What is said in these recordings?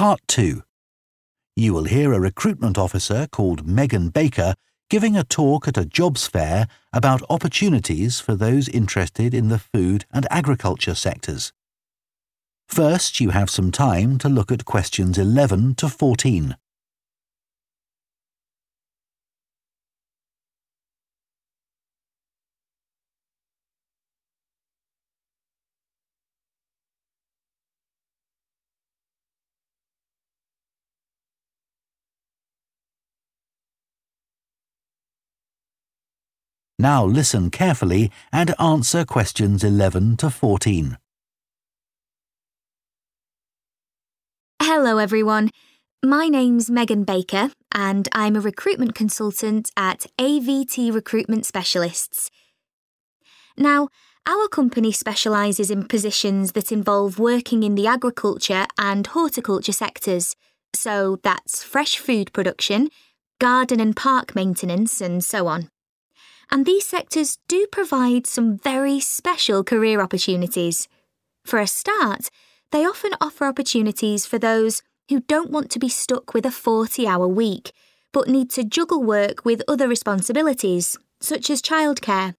Part 2. You will hear a recruitment officer called Megan Baker giving a talk at a jobs fair about opportunities for those interested in the food and agriculture sectors. First, you have some time to look at questions 11 to 14. Now listen carefully and answer questions 11 to 14. Hello, everyone. My name's Megan Baker, and I'm a recruitment consultant at AVT Recruitment Specialists. Now, our company specialises in positions that involve working in the agriculture and horticulture sectors. So that's fresh food production, garden and park maintenance, and so on and these sectors do provide some very special career opportunities. For a start, they often offer opportunities for those who don't want to be stuck with a 40 hour week, but need to juggle work with other responsibilities, such as childcare.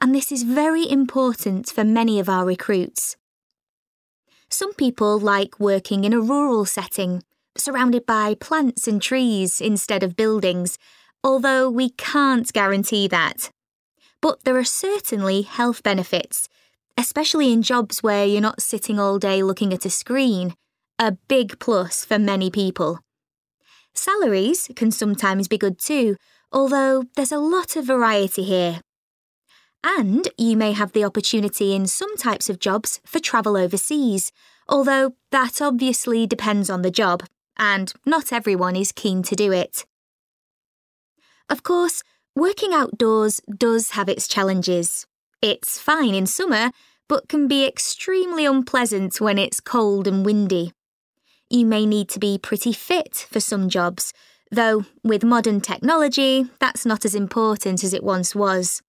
And this is very important for many of our recruits. Some people like working in a rural setting, surrounded by plants and trees instead of buildings, although we can't guarantee that. But there are certainly health benefits, especially in jobs where you're not sitting all day looking at a screen, a big plus for many people. Salaries can sometimes be good too, although there's a lot of variety here. And you may have the opportunity in some types of jobs for travel overseas, although that obviously depends on the job, and not everyone is keen to do it. Of course, working outdoors does have its challenges. It's fine in summer, but can be extremely unpleasant when it's cold and windy. You may need to be pretty fit for some jobs, though with modern technology, that's not as important as it once was.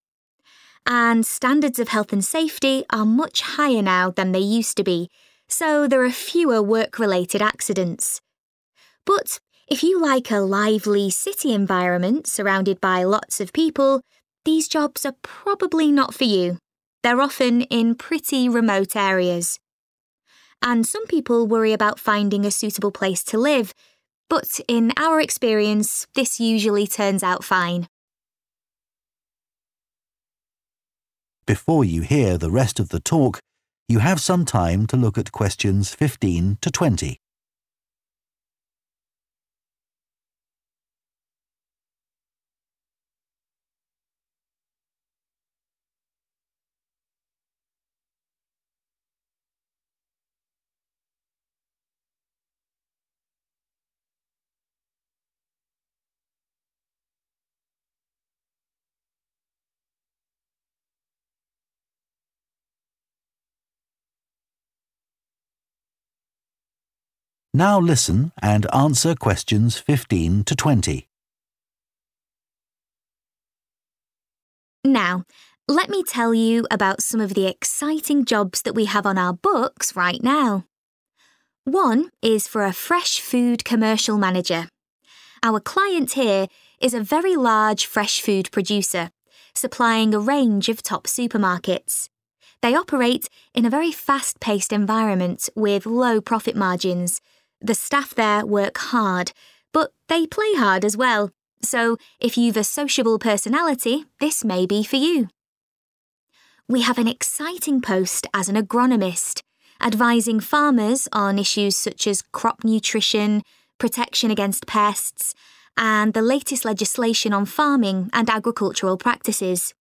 And standards of health and safety are much higher now than they used to be, so there are fewer work related accidents. But if you like a lively city environment surrounded by lots of people, these jobs are probably not for you. They're often in pretty remote areas. And some people worry about finding a suitable place to live, but in our experience, this usually turns out fine. Before you hear the rest of the talk, you have some time to look at questions 15 to 20. Now listen and answer questions 15 to 20. Now, let me tell you about some of the exciting jobs that we have on our books right now. One is for a fresh food commercial manager. Our client here is a very large fresh food producer, supplying a range of top supermarkets. They operate in a very fast paced environment with low profit margins the staff there work hard, but they play hard as well. So if you've a sociable personality, this may be for you. We have an exciting post as an agronomist, advising farmers on issues such as crop nutrition, protection against pests, and the latest legislation on farming and agricultural practices.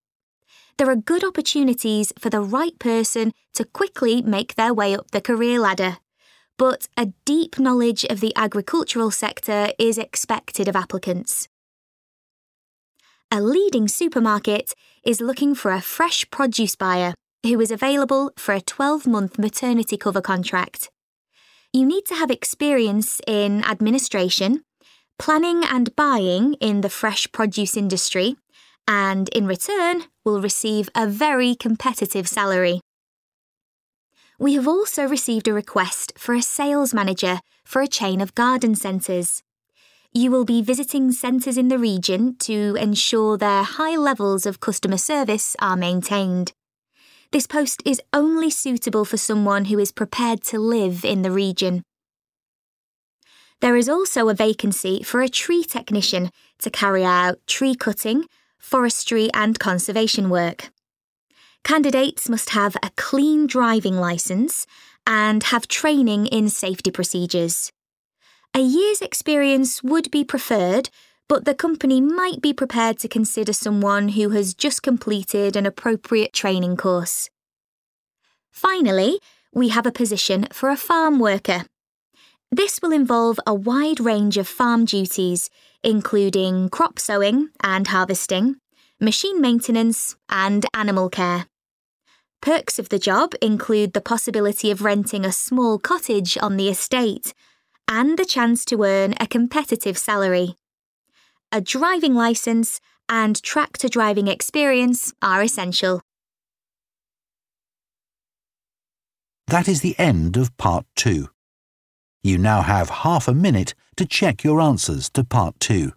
There are good opportunities for the right person to quickly make their way up the career ladder but a deep knowledge of the agricultural sector is expected of applicants. A leading supermarket is looking for a fresh produce buyer who is available for a 12 month maternity cover contract. You need to have experience in administration, planning and buying in the fresh produce industry, and in return will receive a very competitive salary. We have also received a request for a sales manager for a chain of garden centres. You will be visiting centres in the region to ensure their high levels of customer service are maintained. This post is only suitable for someone who is prepared to live in the region. There is also a vacancy for a tree technician to carry out tree cutting, forestry, and conservation work. Candidates must have a clean driving licence and have training in safety procedures. A year's experience would be preferred, but the company might be prepared to consider someone who has just completed an appropriate training course. Finally, we have a position for a farm worker. This will involve a wide range of farm duties, including crop sowing and harvesting, machine maintenance, and animal care. Perks of the job include the possibility of renting a small cottage on the estate and the chance to earn a competitive salary. A driving licence and tractor driving experience are essential. That is the end of part two. You now have half a minute to check your answers to part two.